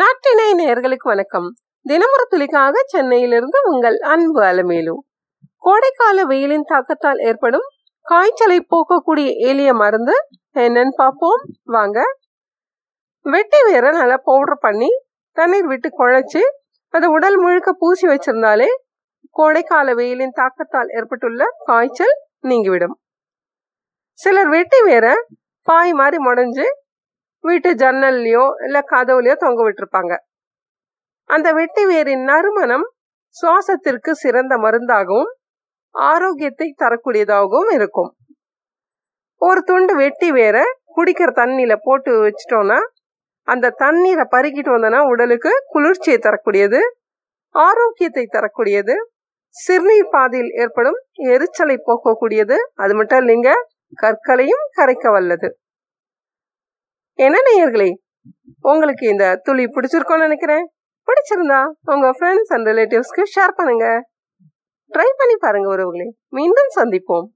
நாட்டினை நேர்களுக்கு வணக்கம். தினமுறை துளிக்காக சென்னையிலிருந்து உங்கள் அன்பு அலமேலு. கோடைக்கால வெயிலின் தாக்கத்தால் ஏற்படும் காய்ச்சலை போக்கக்கூடிய எளிய மருந்து என்னன்னு பார்ப்போம். வாங்க. வெட்டி வேற நல்லா பவுடர் பண்ணி தண்ணீர் விட்டு குழைச்சி அதை உடல் முழுக்க பூசி வச்சிருந்தாலே கோடைக்கால வெயிலின் தாக்கத்தால் ஏற்பட்டுள்ள காய்ச்சல் நீங்கிவிடும். சிலர் வெட்டி வேற பாய் மாதிரி முடைஞ்சு வீட்டு ஜன்னல்லையோ இல்ல கதவுலையோ தொங்க விட்டுருப்பாங்க. அந்த வெட்டி வேரின் நறுமணம் சுவாசத்திற்கு சிறந்த மருந்தாகவும் ஆரோக்கியத்தை தரக்கூடியதாகவும் இருக்கும். ஒரு துண்டு வெட்டி வேற குடிக்கிற தண்ணியில போட்டு வச்சிட்டோம்னா அந்த தண்ணீரை பருகிட்டு வந்தோம்னா உடலுக்கு குளிர்ச்சியை தரக்கூடியது ஆரோக்கியத்தை தரக்கூடியது சிறுநீர் பாதையில் ஏற்படும் எரிச்சலை போக்கக்கூடியது. அது மட்டும் இல்லைங்க கற்களையும் கரைக்க வல்லது. என்ன நேயர்களே? உங்களுக்கு இந்த துளி பிடிச்சிருக்கோன்னு நினைக்கிறேன். பிடிச்சிருந்தா உங்க ஃப்ரெண்ட்ஸ் அண்ட் ரிலேட்டிவ்ஸ்க்கு ஷேர் பண்ணுங்க. ட்ரை பண்ணி பாருங்க உறவுகளே. மீண்டும் சந்திப்போம்.